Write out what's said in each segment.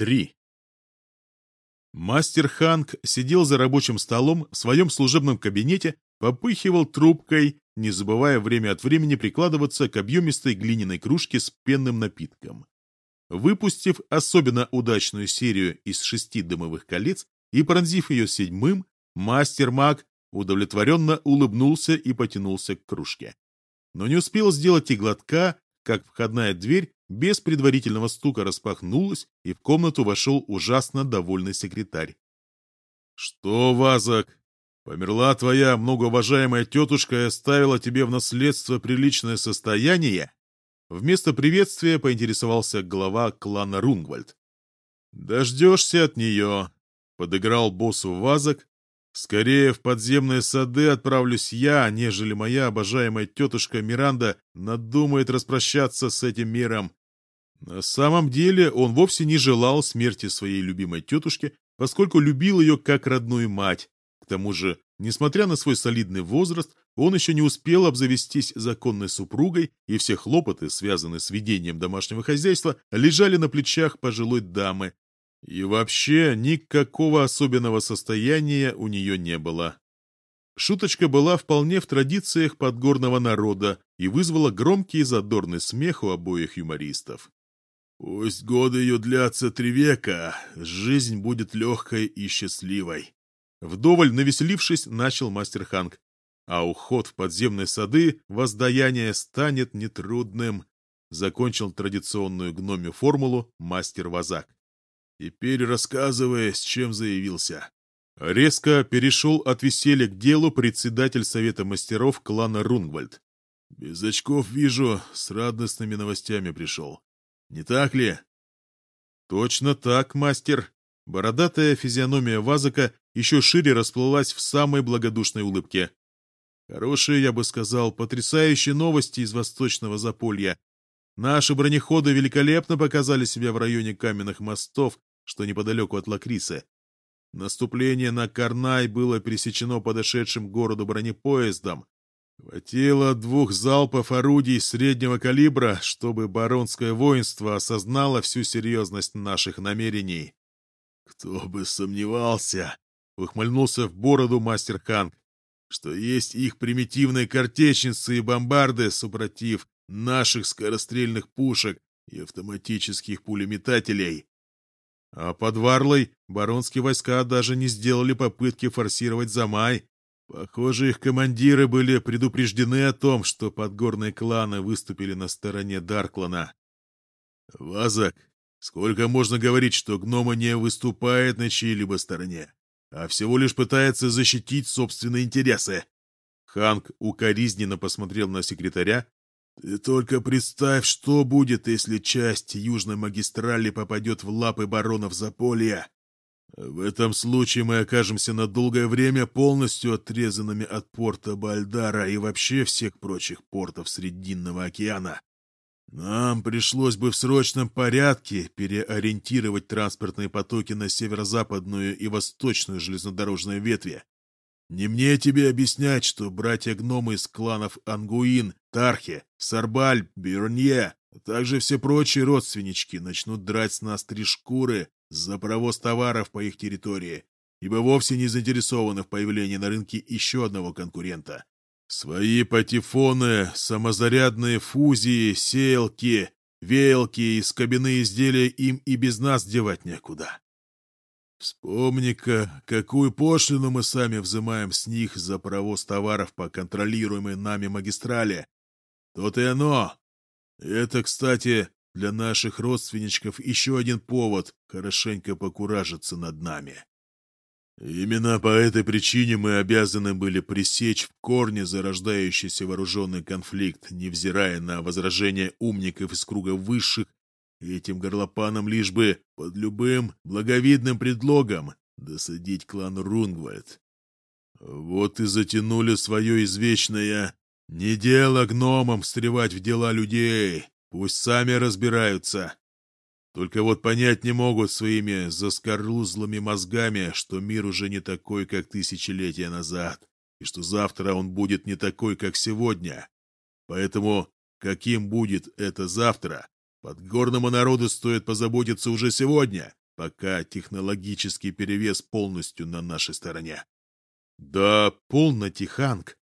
3. Мастер Ханг сидел за рабочим столом в своем служебном кабинете, попыхивал трубкой, не забывая время от времени прикладываться к объемистой глиняной кружке с пенным напитком. Выпустив особенно удачную серию из шести дымовых колец и пронзив ее седьмым, мастер-маг удовлетворенно улыбнулся и потянулся к кружке. Но не успел сделать и глотка, как входная дверь без предварительного стука распахнулась, и в комнату вошел ужасно довольный секретарь. «Что, Вазок, померла твоя многоуважаемая тетушка и оставила тебе в наследство приличное состояние?» Вместо приветствия поинтересовался глава клана Рунгвальд. «Дождешься от нее», — подыграл боссу Вазок. «Скорее в подземные сады отправлюсь я, нежели моя обожаемая тетушка Миранда надумает распрощаться с этим миром на самом деле он вовсе не желал смерти своей любимой тетушки, поскольку любил ее как родную мать. К тому же, несмотря на свой солидный возраст, он еще не успел обзавестись законной супругой, и все хлопоты, связанные с ведением домашнего хозяйства, лежали на плечах пожилой дамы. И вообще никакого особенного состояния у нее не было. Шуточка была вполне в традициях подгорного народа и вызвала громкий и задорный смех у обоих юмористов. Пусть годы ее длятся три века, жизнь будет легкой и счастливой. Вдоволь навеселившись, начал мастер Ханг. А уход в подземные сады воздаяние станет нетрудным. Закончил традиционную гномию формулу мастер Вазак. Теперь рассказывая, с чем заявился. Резко перешел от веселья к делу председатель совета мастеров клана Рунгвальд. Без очков вижу, с радостными новостями пришел. Не так ли? Точно так, мастер. Бородатая физиономия Вазака еще шире расплылась в самой благодушной улыбке. Хорошие, я бы сказал, потрясающие новости из восточного заполья. Наши бронеходы великолепно показали себя в районе каменных мостов, что неподалеку от Лакрисы. Наступление на Карнай было пересечено подошедшим к городу бронепоездом, Хватило двух залпов орудий среднего калибра, чтобы баронское воинство осознало всю серьезность наших намерений. «Кто бы сомневался!» — ухмыльнулся в бороду мастер Ханг, что есть их примитивные картечницы и бомбарды, супротив наших скорострельных пушек и автоматических пулеметателей. А под Варлой баронские войска даже не сделали попытки форсировать Замай, Похоже, их командиры были предупреждены о том, что подгорные кланы выступили на стороне Дарклана. «Вазак, сколько можно говорить, что гнома не выступает на чьей-либо стороне, а всего лишь пытается защитить собственные интересы?» Ханк укоризненно посмотрел на секретаря. «Ты только представь, что будет, если часть южной магистрали попадет в лапы баронов Заполья. В этом случае мы окажемся на долгое время полностью отрезанными от порта Бальдара и вообще всех прочих портов Срединного океана. Нам пришлось бы в срочном порядке переориентировать транспортные потоки на северо-западную и восточную железнодорожные ветви. Не мне тебе объяснять, что братья-гномы из кланов Ангуин, Тархе, Сарбаль, Бирнье, а также все прочие родственнички начнут драть с нас три шкуры за провоз товаров по их территории, ибо вовсе не заинтересованы в появлении на рынке еще одного конкурента. Свои патефоны, самозарядные фузии, сеялки, веялки и скобяные изделия им и без нас девать некуда. Вспомни-ка, какую пошлину мы сами взимаем с них за провоз товаров по контролируемой нами магистрали. То-то и оно. Это, кстати, для наших родственничков еще один повод хорошенько покуражиться над нами. Именно по этой причине мы обязаны были пресечь в корне зарождающийся вооруженный конфликт, невзирая на возражения умников из круга высших, этим горлопанам лишь бы под любым благовидным предлогом досадить клан Рунгвальд. Вот и затянули свое извечное «не дело гномам встревать в дела людей», Пусть сами разбираются. Только вот понять не могут своими заскорузлыми мозгами, что мир уже не такой, как тысячелетия назад, и что завтра он будет не такой, как сегодня. Поэтому каким будет это завтра, подгорному народу стоит позаботиться уже сегодня, пока технологический перевес полностью на нашей стороне. Да, полно, Тиханг.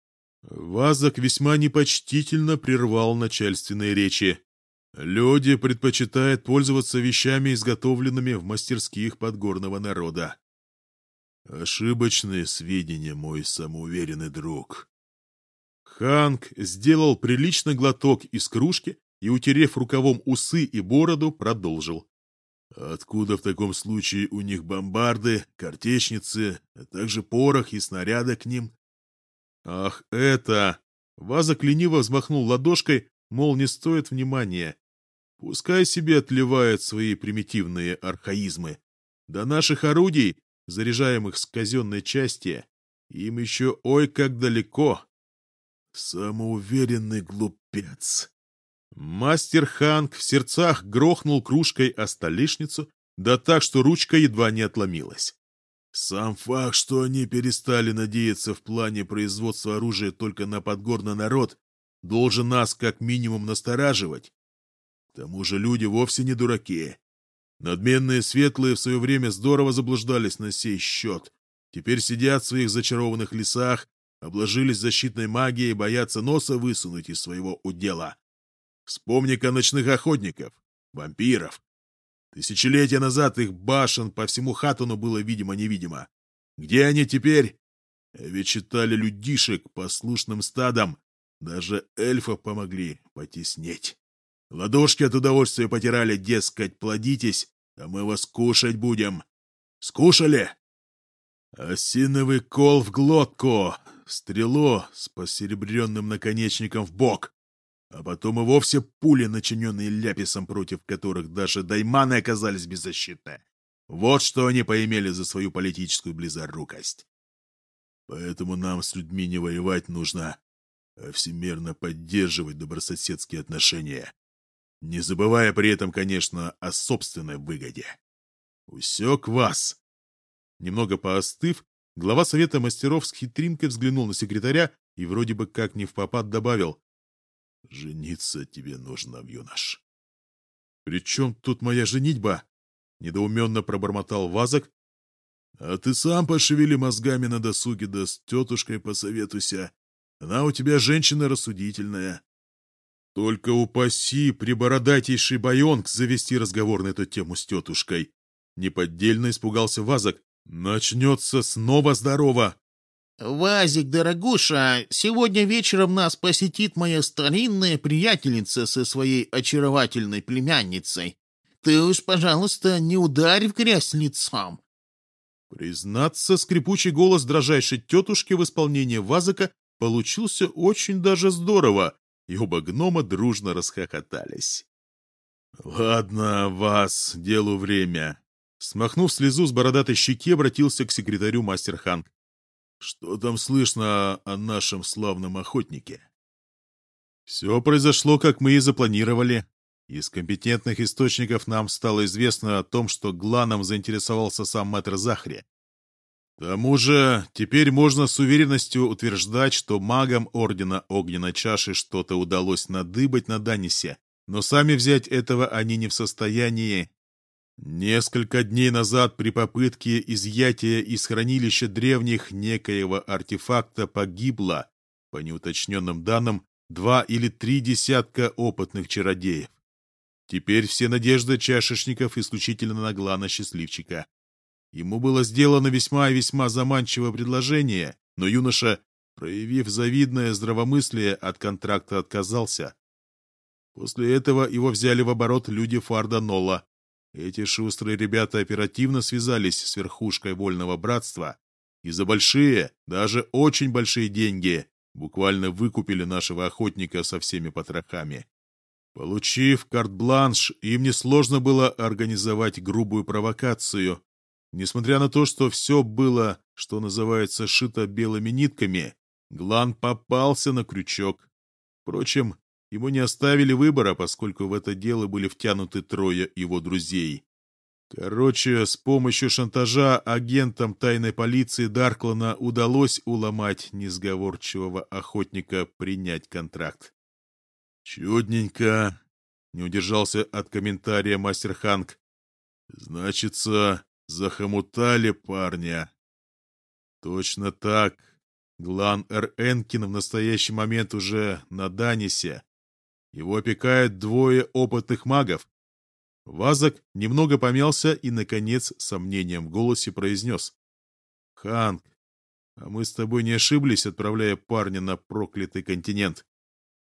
Вазок весьма непочтительно прервал начальственные речи. Люди предпочитают пользоваться вещами, изготовленными в мастерских подгорного народа. Ошибочные сведения, мой самоуверенный друг. Ханг сделал приличный глоток из кружки и, утерев рукавом усы и бороду, продолжил. Откуда в таком случае у них бомбарды, картечницы, а также порох и снаряды к ним? Ах, это... Ваза лениво взмахнул ладошкой, мол, не стоит внимания. Пускай себе отливают свои примитивные архаизмы. До наших орудий, заряжаемых с казенной части, им еще ой как далеко. Самоуверенный глупец. Мастер Ханг в сердцах грохнул кружкой о столешницу, да так, что ручка едва не отломилась. Сам факт, что они перестали надеяться в плане производства оружия только на подгорный народ, должен нас как минимум настораживать. К тому же люди вовсе не дураки. Надменные светлые в свое время здорово заблуждались на сей счет. Теперь сидят в своих зачарованных лесах, обложились защитной магией и боятся носа высунуть из своего удела. Вспомни-ка ночных охотников, вампиров. Тысячелетия назад их башен по всему Хатуну было видимо-невидимо. Где они теперь? Ведь считали людишек послушным стадом. Даже эльфов помогли потеснить. Ладошки от удовольствия потирали, дескать, плодитесь, а мы вас кушать будем. Скушали? Осиновый кол в глотку, стрелу с посеребренным наконечником в бок, а потом и вовсе пули, начиненные ляписом, против которых даже дайманы оказались беззащитны. Вот что они поимели за свою политическую близорукость. Поэтому нам с людьми не воевать нужно, а всемирно поддерживать добрососедские отношения, не забывая при этом, конечно, о собственной выгоде. Усек вас. Немного поостыв, глава совета мастеров с хитринкой взглянул на секретаря и вроде бы как не в попад добавил Жениться тебе нужно, юнош. — При чем тут моя женитьба? — недоуменно пробормотал Вазок. — А ты сам пошевели мозгами на досуге, да с тетушкой посоветуйся. Она у тебя женщина рассудительная. Только упаси прибородатейший байонг завести разговор на эту тему с тетушкой. Неподдельно испугался Вазок. Начнется снова здорово. «Вазик, дорогуша, сегодня вечером нас посетит моя старинная приятельница со своей очаровательной племянницей. Ты уж, пожалуйста, не ударь в грязь лицом». Признаться, скрипучий голос дрожайшей тетушки в исполнении Вазика получился очень даже здорово, и оба гнома дружно расхохотались. «Ладно, вас, делу время». Смахнув слезу с бородатой щеки, обратился к секретарю мастер Ханг. Что там слышно о нашем славном охотнике? Все произошло, как мы и запланировали. Из компетентных источников нам стало известно о том, что Гланом заинтересовался сам мэтр Захри. К тому же, теперь можно с уверенностью утверждать, что магам Ордена Огненной Чаши что-то удалось надыбать на Данисе, но сами взять этого они не в состоянии Несколько дней назад при попытке изъятия из хранилища древних некоего артефакта погибло, по неуточненным данным, два или три десятка опытных чародеев. Теперь все надежды чашечников исключительно на Глана Счастливчика. Ему было сделано весьма и весьма заманчивое предложение, но юноша, проявив завидное здравомыслие, от контракта отказался. После этого его взяли в оборот люди Фарда Нола, эти шустрые ребята оперативно связались с верхушкой Вольного Братства и за большие, даже очень большие деньги буквально выкупили нашего охотника со всеми потрохами. Получив карт-бланш, им несложно было организовать грубую провокацию. Несмотря на то, что все было, что называется, шито белыми нитками, Глан попался на крючок. Впрочем, Ему не оставили выбора, поскольку в это дело были втянуты трое его друзей. Короче, с помощью шантажа агентам тайной полиции Дарклана удалось уломать несговорчивого охотника принять контракт. «Чудненько», — не удержался от комментария мастер Ханг. Значится, захомутали парня. Точно так. Глан Р. Энкин в настоящий момент уже на Данисе. Его опекают двое опытных магов. Вазок немного помялся и, наконец, с сомнением в голосе произнес. «Ханк, а мы с тобой не ошиблись, отправляя парня на проклятый континент?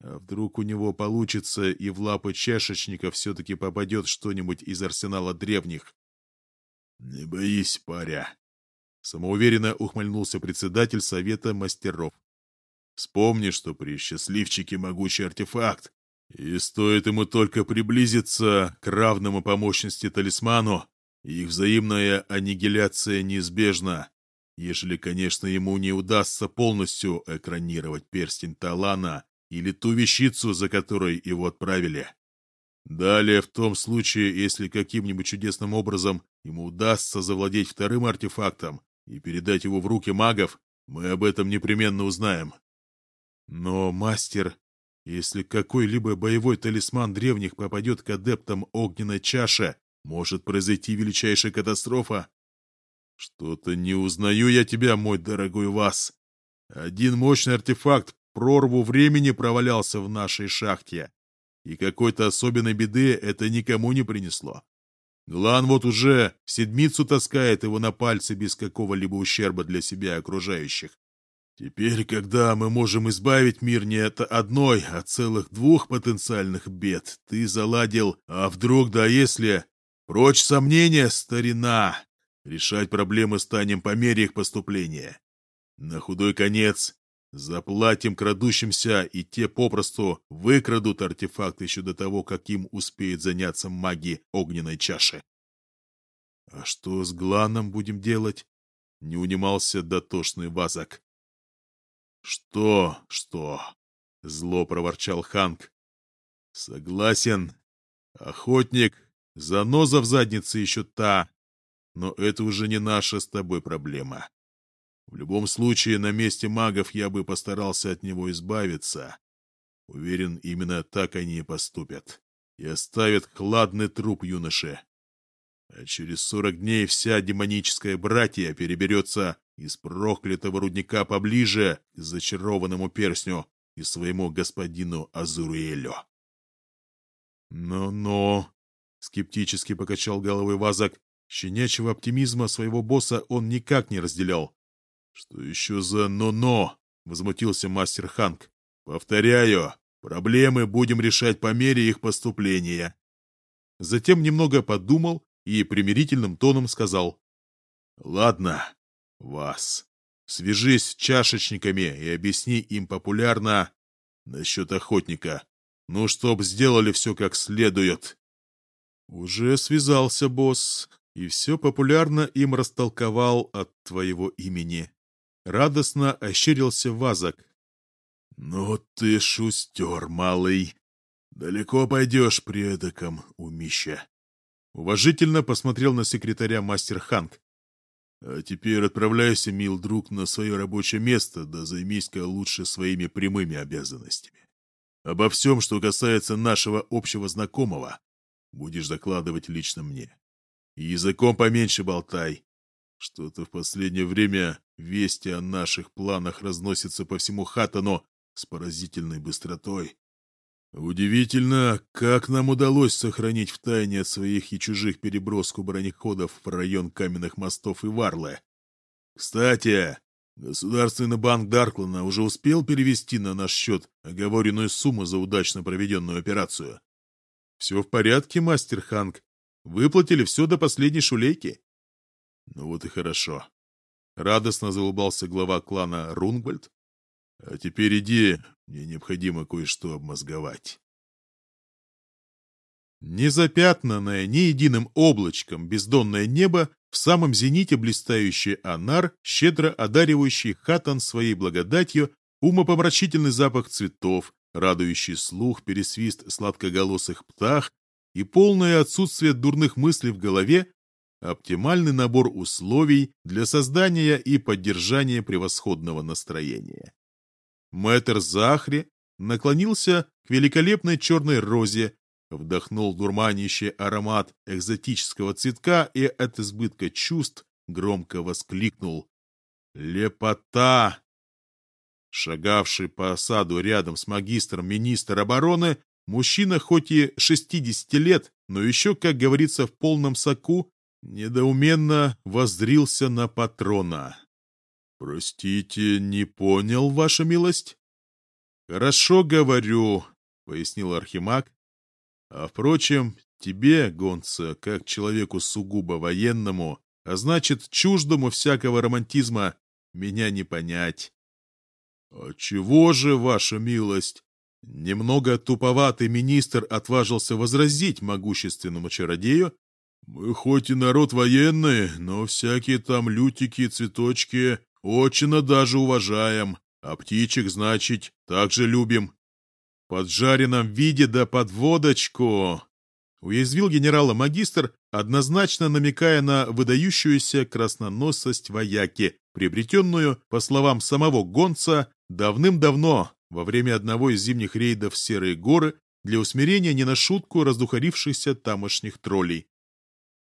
А вдруг у него получится и в лапы чашечника все-таки попадет что-нибудь из арсенала древних?» «Не боись, паря», Самоуверенно ухмыльнулся председатель Совета мастеров. Вспомни, что при счастливчике могучий артефакт, и стоит ему только приблизиться к равному по мощности талисману, их взаимная аннигиляция неизбежна, ежели, конечно, ему не удастся полностью экранировать перстень Талана или ту вещицу, за которой его отправили. Далее, в том случае, если каким-нибудь чудесным образом ему удастся завладеть вторым артефактом, и передать его в руки магов, мы об этом непременно узнаем. Но, мастер, если какой-либо боевой талисман древних попадет к адептам огненной чаши, может произойти величайшая катастрофа. Что-то не узнаю я тебя, мой дорогой Вас. Один мощный артефакт прорву времени провалялся в нашей шахте, и какой-то особенной беды это никому не принесло. Глан вот уже седмицу таскает его на пальце без какого-либо ущерба для себя и окружающих. Теперь, когда мы можем избавить мир не от одной, а целых двух потенциальных бед, ты заладил, а вдруг да если... Прочь сомнения, старина! Решать проблемы станем по мере их поступления. На худой конец заплатим крадущимся, и те попросту выкрадут артефакт еще до того, как им успеет заняться маги огненной чаши. — А что с Гланом будем делать? — не унимался дотошный Вазак. — Что, что? — зло проворчал Ханк. — Согласен. Охотник, заноза в заднице еще та, но это уже не наша с тобой проблема. В любом случае, на месте магов я бы постарался от него избавиться. Уверен, именно так они и поступят. И оставят хладный труп юноши. А через сорок дней вся демоническая братья переберется из проклятого рудника поближе к зачарованному перстню и своему господину Азуриэлю. «Но-но», — скептически покачал головой Вазак, щенячьего оптимизма своего босса он никак не разделял. «Что еще за «но-но»?» — возмутился мастер Ханк. «Повторяю, проблемы будем решать по мере их поступления». Затем немного подумал и примирительным тоном сказал. «Ладно, вас. Свяжись с чашечниками и объясни им популярно насчет охотника. Ну, чтоб сделали все как следует». «Уже связался, босс, и все популярно им растолковал от твоего имени». Радостно ощерился Вазак. «Ну ты шустер, малый. Далеко пойдешь предоком, умища». Уважительно посмотрел на секретаря мастер Ханк. «А теперь отправляйся, мил друг, на свое рабочее место, да займись-ка лучше своими прямыми обязанностями. Обо всем, что касается нашего общего знакомого, будешь докладывать лично мне. И языком поменьше болтай. Что-то в последнее время вести о наших планах разносятся по всему Хаттону с поразительной быстротой. Удивительно, как нам удалось сохранить в тайне от своих и чужих переброску бронеходов в район каменных мостов и Варлы. Кстати, Государственный банк Дарклана уже успел перевести на наш счет оговоренную сумму за удачно проведенную операцию. Все в порядке, мастер Ханк. Выплатили все до последней шулейки. Ну вот и хорошо. Радостно заулыбался глава клана Рунгвальд, а теперь иди, мне необходимо кое-что обмозговать. Незапятнанное ни единым облачком бездонное небо, в самом зените блистающий анар, щедро одаривающий хатан своей благодатью, умопомрачительный запах цветов, радующий слух пересвист сладкоголосых птах и полное отсутствие дурных мыслей в голове, оптимальный набор условий для создания и поддержания превосходного настроения. Мэтр Захри наклонился к великолепной черной розе вдохнул дурманящий аромат экзотического цветка и от избытка чувств громко воскликнул. «Лепота!» Шагавший по осаду рядом с магистром министр обороны, мужчина хоть и 60 лет, но еще, как говорится, в полном соку, недоуменно воззрился на патрона. «Простите, не понял, ваша милость?» «Хорошо говорю», — пояснил Архимаг. «А впрочем, тебе, гонца, как человеку сугубо военному, а значит, чуждому всякого романтизма, меня не понять». «А чего же, ваша милость?» Немного туповатый министр отважился возразить могущественному чародею. «Мы хоть и народ военный, но всякие там лютики и цветочки очень даже уважаем, а птичек, значит, также любим. Под жареном виде да под водочку!» Уязвил генерала магистр, однозначно намекая на выдающуюся красноносость вояки, приобретенную, по словам самого гонца, давным-давно, во время одного из зимних рейдов в Серые горы, для усмирения не на шутку раздухарившихся тамошних троллей.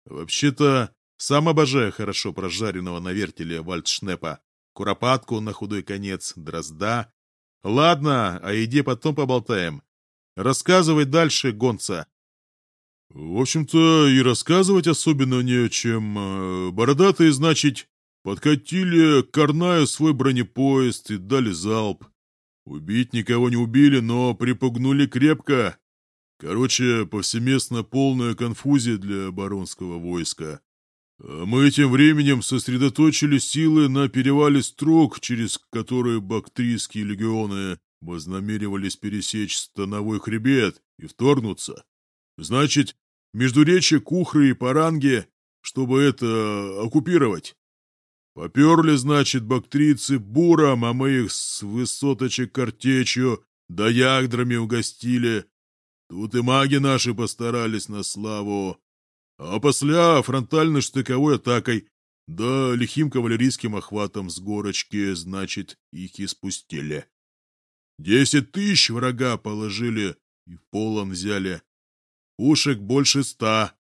Вообще-то, сам обожаю хорошо прожаренного на вертеле вальдшнепа, куропатку на худой конец, дрозда. Ладно, о еде потом поболтаем. Рассказывай дальше, гонца. В общем-то, и рассказывать особенно не о чем. Э, бородатые, значит, подкатили к Карнаю свой бронепоезд и дали залп. Убить никого не убили, но припугнули крепко. Короче, повсеместно полная конфузия для баронского войска. А мы тем временем сосредоточили силы на перевале Строк, через которые бактрийские легионы вознамеривались пересечь становой хребет и вторгнуться. Значит, между речи Кухры и Паранги, чтобы это оккупировать. Поперли, значит, бактрийцы буром, а мы их с высоточек картечью да ягдрами угостили. Тут и маги наши постарались на славу. А после фронтальной штыковой атакой, да лихим кавалерийским охватом с горочки, значит, их и спустили. Десять тысяч врага положили и полон взяли. Пушек больше ста.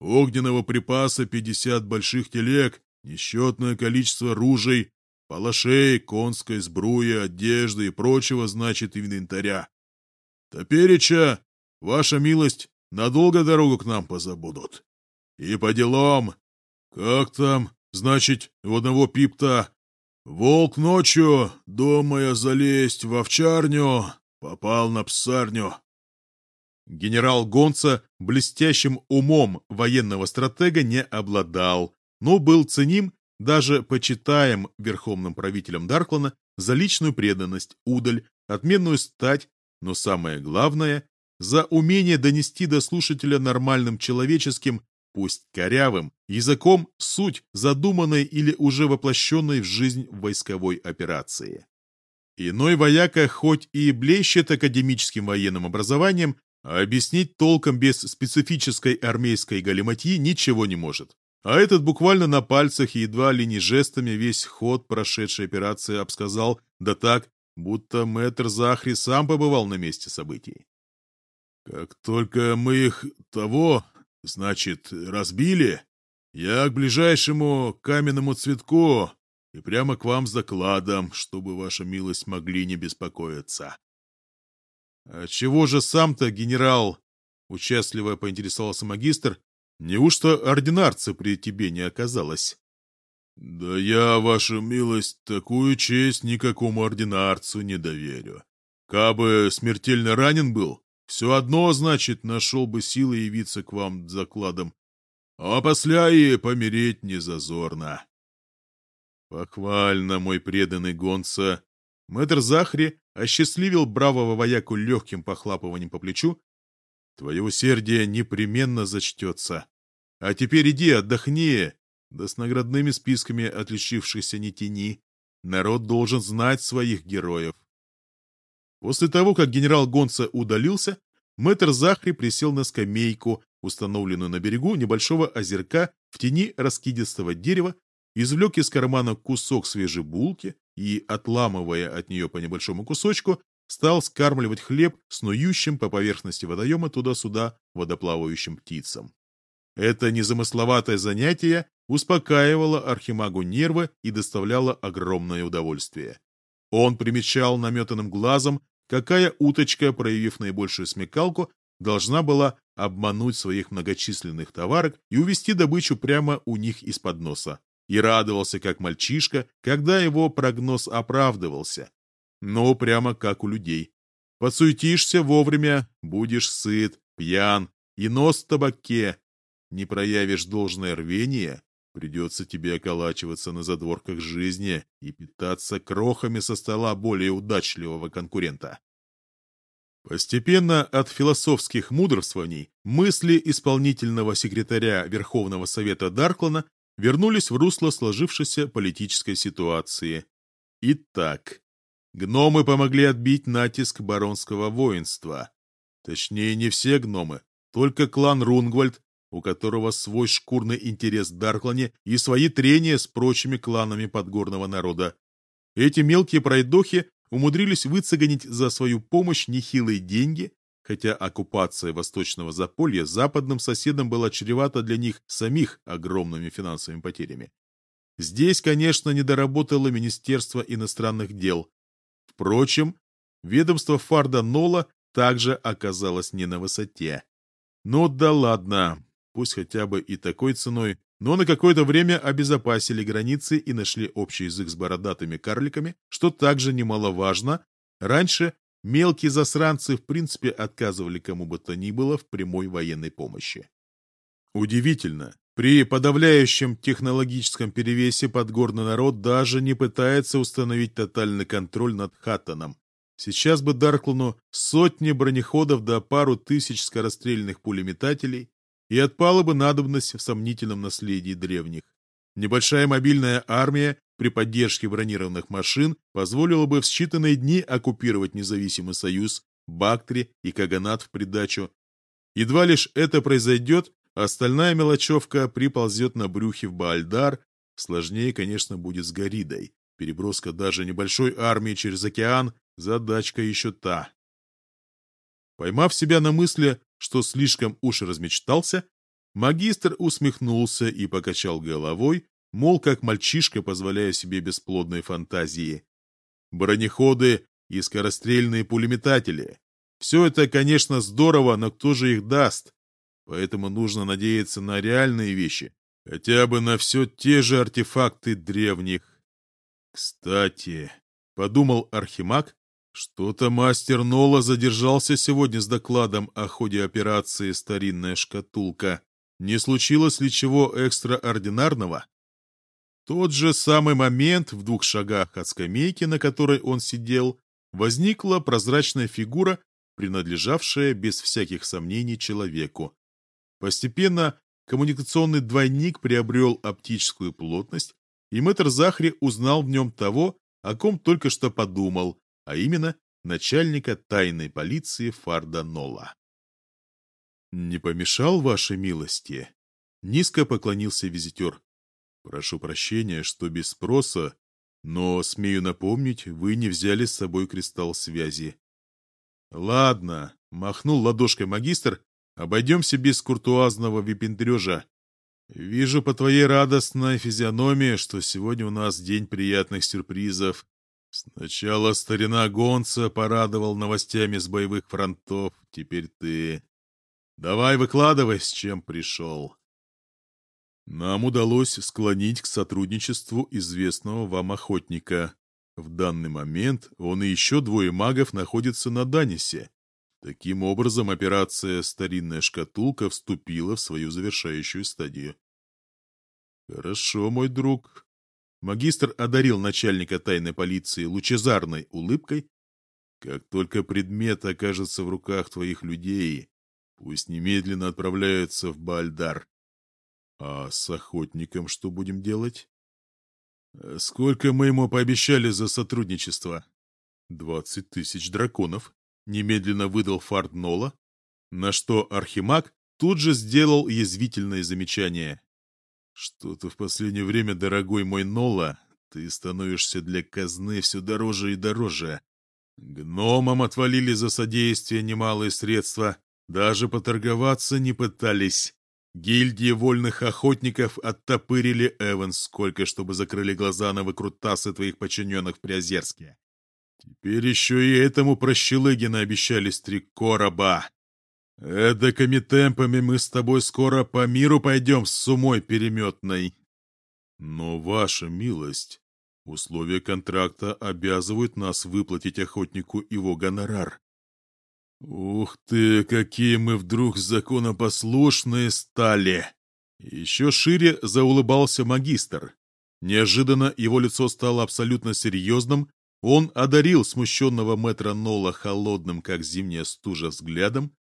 Огненного припаса пятьдесят больших телег Несчетное количество ружей, палашей, конской сбруи, одежды и прочего, значит, инвентаря. Топереча, ваша милость, надолго дорогу к нам позабудут. И по делам. Как там, значит, у одного пипта? Волк ночью, думая залезть в овчарню, попал на псарню. Генерал Гонца блестящим умом военного стратега не обладал, но был ценим, даже почитаем верховным правителем Дарклана за личную преданность, удаль, отменную стать, но самое главное, за умение донести до слушателя нормальным человеческим, пусть корявым, языком суть задуманной или уже воплощенной в жизнь войсковой операции. Иной вояка хоть и блещет академическим военным образованием, а объяснить толком без специфической армейской галиматьи ничего не может. А этот буквально на пальцах и едва ли не жестами весь ход прошедшей операции обсказал, да так, будто мэтр Захри сам побывал на месте событий. «Как только мы их того, значит, разбили, я к ближайшему каменному цветку и прямо к вам с докладом, чтобы ваша милость могли не беспокоиться». «А чего же сам-то, генерал?» — участливо поинтересовался магистр, Неужто ординарца при тебе не оказалось? Да я, ваша милость, такую честь никакому ординарцу не доверю. Кабы смертельно ранен был, все одно, значит, нашел бы силы явиться к вам закладом. А после и помереть не зазорно. Похвально, мой преданный гонца. Мэтр Захри осчастливил бравого вояку легким похлапыванием по плечу Твое усердие непременно зачтется. А теперь иди отдохни, да с наградными списками отличившихся не тяни. Народ должен знать своих героев. После того, как генерал Гонца удалился, мэтр Захри присел на скамейку, установленную на берегу небольшого озерка в тени раскидистого дерева, извлек из кармана кусок свежей булки и, отламывая от нее по небольшому кусочку, стал скармливать хлеб снующим по поверхности водоема туда-сюда водоплавающим птицам. Это незамысловатое занятие успокаивало Архимагу нервы и доставляло огромное удовольствие. Он примечал наметанным глазом, какая уточка, проявив наибольшую смекалку, должна была обмануть своих многочисленных товарок и увести добычу прямо у них из-под носа. И радовался, как мальчишка, когда его прогноз оправдывался. Но прямо как у людей. Подсуетишься вовремя, будешь сыт, пьян и нос в табаке. Не проявишь должное рвение, придется тебе околачиваться на задворках жизни и питаться крохами со стола более удачливого конкурента. Постепенно от философских мудрствований мысли исполнительного секретаря Верховного Совета Дарклана вернулись в русло сложившейся политической ситуации. Итак, гномы помогли отбить натиск баронского воинства. Точнее, не все гномы, только клан Рунгвальд, у которого свой шкурный интерес в Дарклане и свои трения с прочими кланами подгорного народа. Эти мелкие пройдохи умудрились выцегонить за свою помощь нехилые деньги, хотя оккупация Восточного Заполья западным соседом была чревата для них самих огромными финансовыми потерями. Здесь, конечно, не доработало Министерство иностранных дел. Впрочем, ведомство Фарда Нола также оказалось не на высоте. Ну да ладно, пусть хотя бы и такой ценой, но на какое-то время обезопасили границы и нашли общий язык с бородатыми карликами, что также немаловажно. Раньше мелкие засранцы в принципе отказывали кому бы то ни было в прямой военной помощи. Удивительно, при подавляющем технологическом перевесе подгорный народ даже не пытается установить тотальный контроль над Хаттоном. Сейчас бы Дарклану сотни бронеходов до пару тысяч скорострельных пулеметателей, и отпала бы надобность в сомнительном наследии древних. Небольшая мобильная армия при поддержке бронированных машин позволила бы в считанные дни оккупировать независимый союз, Бактри и Каганат в придачу. Едва лишь это произойдет, остальная мелочевка приползет на брюхе в Баальдар, сложнее, конечно, будет с Горидой. Переброска даже небольшой армии через океан – задачка еще та. Поймав себя на мысли, что слишком уж размечтался, магистр усмехнулся и покачал головой, мол, как мальчишка, позволяя себе бесплодные фантазии. Бронеходы и скорострельные пулеметатели. Все это, конечно, здорово, но кто же их даст? Поэтому нужно надеяться на реальные вещи, хотя бы на все те же артефакты древних. Кстати, подумал Архимаг, что-то мастер Нола задержался сегодня с докладом о ходе операции «Старинная шкатулка». Не случилось ли чего экстраординарного? тот же самый момент в двух шагах от скамейки, на которой он сидел, возникла прозрачная фигура, принадлежавшая без всяких сомнений человеку. Постепенно коммуникационный двойник приобрел оптическую плотность, и мэтр Захри узнал в нем того, о ком только что подумал, а именно начальника тайной полиции Фарда Нола. «Не помешал вашей милости?» Низко поклонился визитер. «Прошу прощения, что без спроса, но, смею напомнить, вы не взяли с собой кристалл связи». «Ладно», — махнул ладошкой магистр, — «обойдемся без куртуазного випендрежа. Вижу по твоей радостной физиономии, что сегодня у нас день приятных сюрпризов. Сначала старина Гонца порадовал новостями с боевых фронтов, теперь ты. Давай выкладывай, с чем пришел. Нам удалось склонить к сотрудничеству известного вам охотника. В данный момент он и еще двое магов находятся на Данисе. Таким образом, операция «Старинная шкатулка» вступила в свою завершающую стадию. «Хорошо, мой друг. Магистр одарил начальника тайной полиции лучезарной улыбкой. «Как только предмет окажется в руках твоих людей, пусть немедленно отправляются в Бальдар. А с охотником что будем делать?» «Сколько мы ему пообещали за сотрудничество?» «Двадцать тысяч драконов», — немедленно выдал Нола, на что Архимаг тут же сделал язвительное замечание. Что-то в последнее время, дорогой мой Нола, ты становишься для казны все дороже и дороже. Гномам отвалили за содействие немалые средства, даже поторговаться не пытались. Гильдии вольных охотников оттопырили Эванс сколько, чтобы закрыли глаза на выкрутасы твоих подчиненных в Приозерске. Теперь еще и этому прощелыгина обещали три короба. Эдакими темпами мы с тобой скоро по миру пойдем с сумой переметной. Но, ваша милость, условия контракта обязывают нас выплатить охотнику его гонорар. Ух ты, какие мы вдруг законопослушные стали! Еще шире заулыбался магистр. Неожиданно его лицо стало абсолютно серьезным, он одарил смущенного мэтра Нола холодным, как зимняя стужа, взглядом.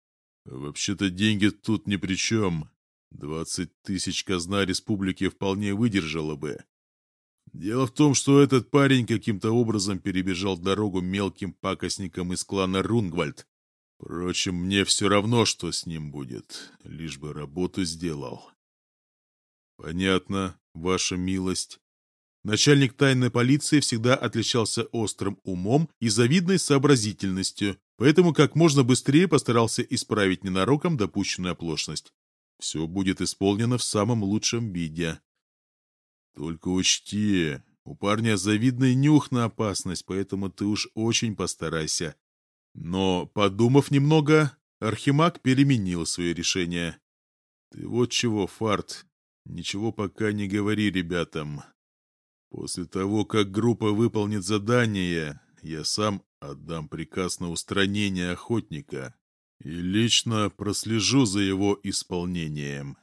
«Вообще-то деньги тут ни при чем. Двадцать тысяч казна республики вполне выдержала бы. Дело в том, что этот парень каким-то образом перебежал дорогу мелким пакостникам из клана Рунгвальд. Впрочем, мне все равно, что с ним будет, лишь бы работу сделал. Понятно, ваша милость. Начальник тайной полиции всегда отличался острым умом и завидной сообразительностью, поэтому как можно быстрее постарался исправить ненароком допущенную оплошность. Все будет исполнено в самом лучшем виде. Только учти, у парня завидный нюх на опасность, поэтому ты уж очень постарайся. Но, подумав немного, Архимаг переменил свое решение. Ты вот чего, Фарт, ничего пока не говори ребятам. После того, как группа выполнит задание, я сам отдам приказ на устранение охотника и лично прослежу за его исполнением.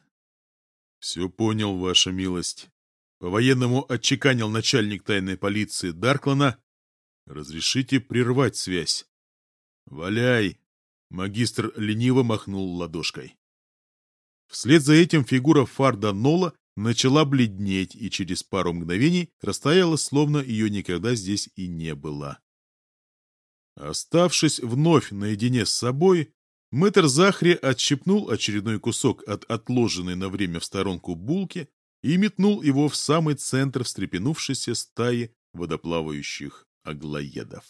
Все понял, ваша милость. По-военному отчеканил начальник тайной полиции Дарклана. Разрешите прервать связь. «Валяй!» — магистр лениво махнул ладошкой. Вслед за этим фигура Фарда Нола начала бледнеть и через пару мгновений растаяла, словно ее никогда здесь и не было. Оставшись вновь наедине с собой, мэтр Захри отщипнул очередной кусок от отложенной на время в сторонку булки и метнул его в самый центр встрепенувшейся стаи водоплавающих аглоедов.